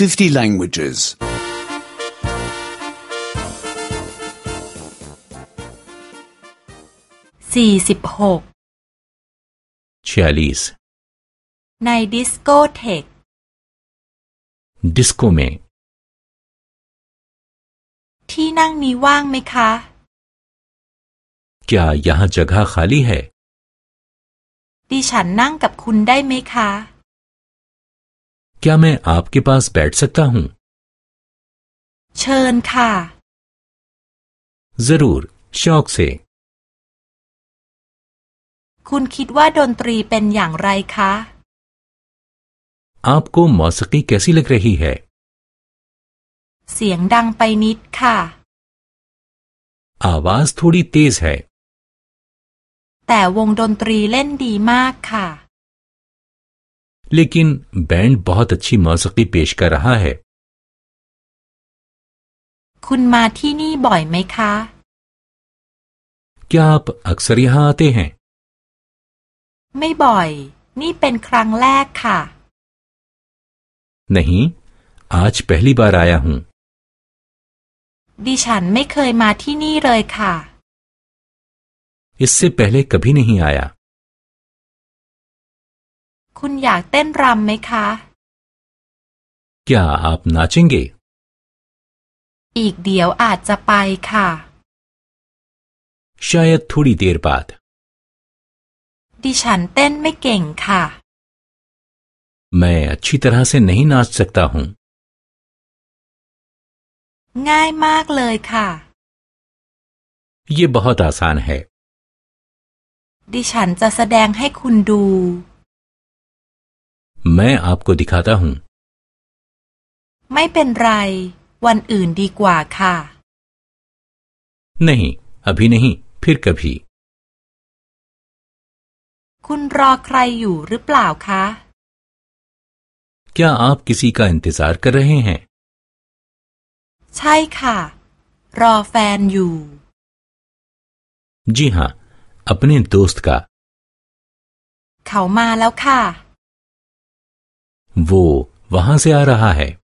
50 languages. 46 46ในดิสโกเทกดิสโกเมที่นั่งนี้ว่างไหมคะ क्या यहाँ जगह खाली है ดิฉันนั่งกับคุณได้ไหมคะ क्या मैं आपके पास बैठ सकता हूँ เชิญค่ะ जरूर शौक से คุณคิดว่าดนตรีเป็นอย่างไรคะ आपको म ौ स क ी कैसी लग रही है เสียงดังไปนิดค่ะ आवाज थोड़ी तेज है แต่วงดนตรีเล่นดีมากค่ะ लेकिन बैंड बहुत अच्छी मौसकी पेश कर रहा है คุณมาที่นี่บ่อยไหมคะ क्या आप अक्सर यहाँ आते हैं ไม่บ่อยนี่เป็นครั้งแรกค่ะ नहीं आज पहली बार आया हूँ ดิฉันไม่เคยมาที่นี่เลยค่ะ इससे पहले कभी नहीं आया คุณอยากเต้นรำไหมคะ क्या आप नाचेंगे อีกเดี๋ยวอาจจะไปค่ะ शायद थोड़ी देर बाद ดิฉันเต้นไม่เก่งค่ะ मैं अच्छी तरह से नहीं नाच सकता हूँ ง่ายมากเลยค่ะ ये बहुत आसान है ดิฉันจะแสดงให้คุณดู मैं आपको दिखाता हूँ ไม่เป็นไรวันอื่นดีกว่าค่ะ नहीं अभी नहीं फिर कभी คุณรอใครอยู่หรือเปล่าคะ क्या आप किसी का इंतजार कर रहे हैं ใช่ค่ะ รอแฟนอยู่ जी हाँ अपने दोस्त का เขามาแล้วค่ะ वो वहां से आ रहा है